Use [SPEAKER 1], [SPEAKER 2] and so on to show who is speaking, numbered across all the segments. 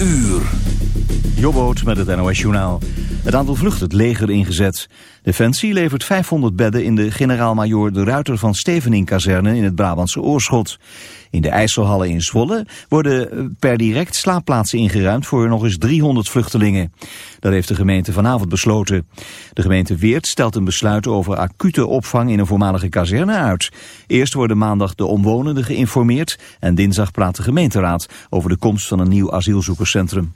[SPEAKER 1] uur. Jobboot met het NOS Journaal. Het aantal vluchten het leger ingezet. Defensie levert 500 bedden in de generaal-majoor de Ruiter van Stevening-kazerne in het Brabantse Oorschot. In de IJsselhallen in Zwolle worden eh, per direct slaapplaatsen ingeruimd voor nog eens 300 vluchtelingen. Dat heeft de gemeente vanavond besloten. De gemeente Weert stelt een besluit over acute opvang in een voormalige kazerne uit. Eerst worden maandag de omwonenden geïnformeerd en dinsdag praat de gemeenteraad over de komst van een nieuw asielzoekerscentrum.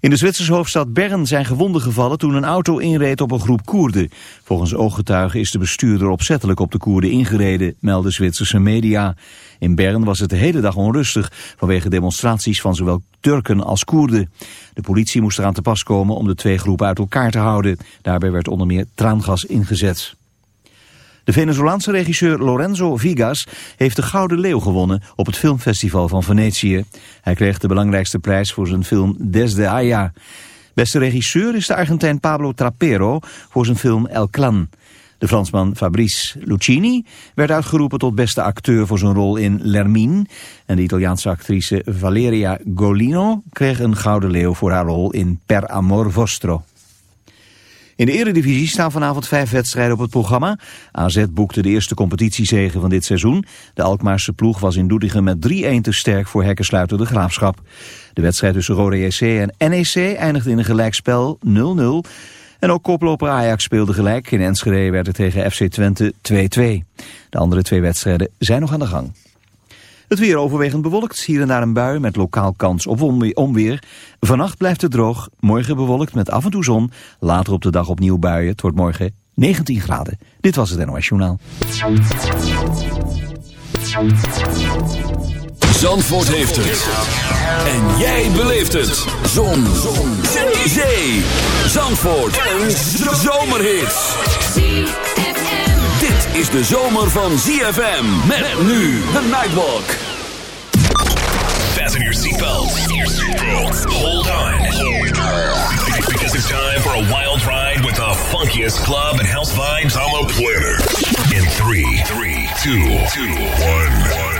[SPEAKER 1] In de Zwitserse hoofdstad Bern zijn gewonden gevallen toen een auto inreed op een groep Koerden. Volgens ooggetuigen is de bestuurder opzettelijk op de Koerden ingereden, melden Zwitserse media. In Bern was het de hele dag onrustig vanwege demonstraties van zowel Turken als Koerden. De politie moest eraan te pas komen om de twee groepen uit elkaar te houden. Daarbij werd onder meer traangas ingezet. De Venezolaanse regisseur Lorenzo Vigas heeft de Gouden Leeuw gewonnen op het filmfestival van Venetië. Hij kreeg de belangrijkste prijs voor zijn film Desde Aya. Beste regisseur is de Argentijn Pablo Trapero voor zijn film El Clan. De Fransman Fabrice Lucchini werd uitgeroepen tot beste acteur voor zijn rol in Lermine. En de Italiaanse actrice Valeria Golino kreeg een Gouden Leeuw voor haar rol in Per Amor Vostro. In de eredivisie staan vanavond vijf wedstrijden op het programma. AZ boekte de eerste competitiezege van dit seizoen. De Alkmaarse ploeg was in Doetinchem met 3-1 te sterk voor hekkensluiter de Graafschap. De wedstrijd tussen Rode JC en NEC eindigde in een gelijkspel 0-0. En ook koploper Ajax speelde gelijk. In Enschede werd het tegen FC Twente 2-2. De andere twee wedstrijden zijn nog aan de gang. Het weer overwegend bewolkt, hier en daar een bui met lokaal kans op onweer. Vannacht blijft het droog, morgen bewolkt met af en toe zon. Later op de dag opnieuw buien, het wordt morgen 19 graden. Dit was het NOS Journaal.
[SPEAKER 2] Zandvoort heeft het. En jij beleeft het. Zon. zon. Zee. Zandvoort. Een zomerhit is de zomer van ZFM. Met nu de Nightwalk.
[SPEAKER 3] Fasten your seatbelts. Hold on. Because it's time for a wild ride with the funkiest club and house vibes on the planet. In 3, 3, 2, 2, 1, 1.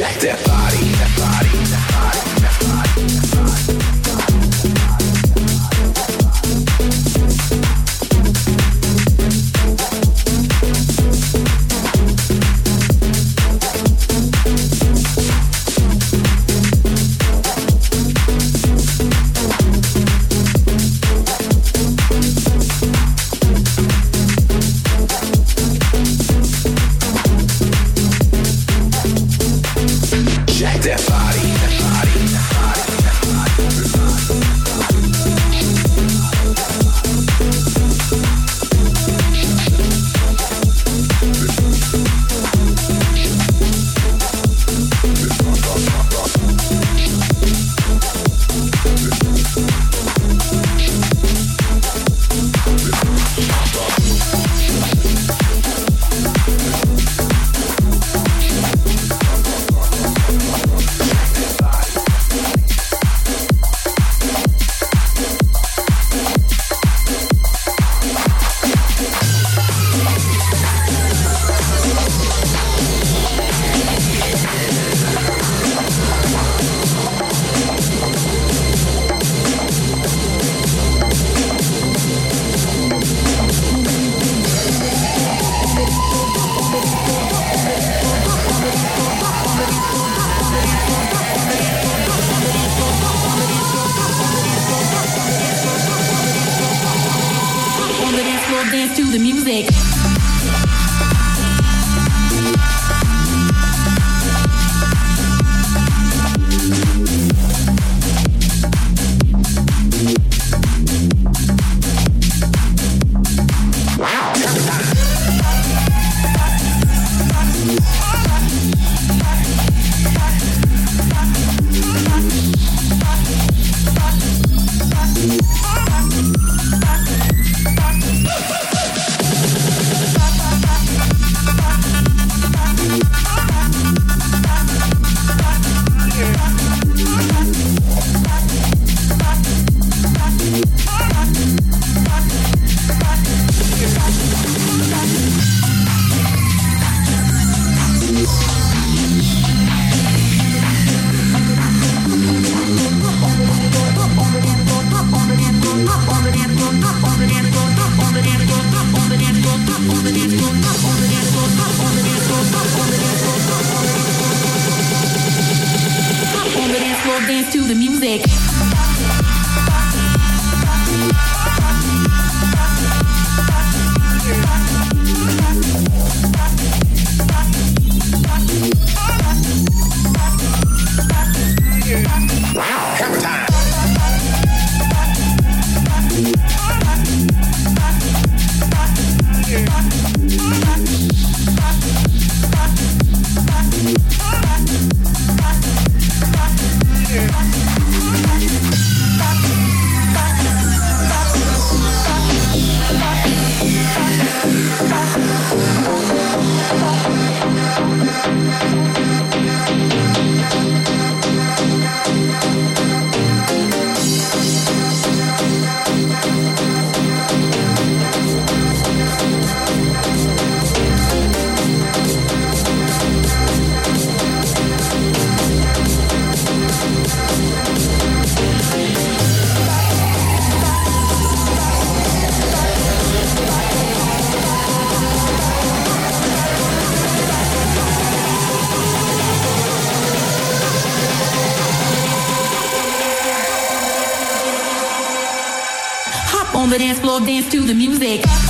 [SPEAKER 1] Check that body.
[SPEAKER 4] Dance to the music.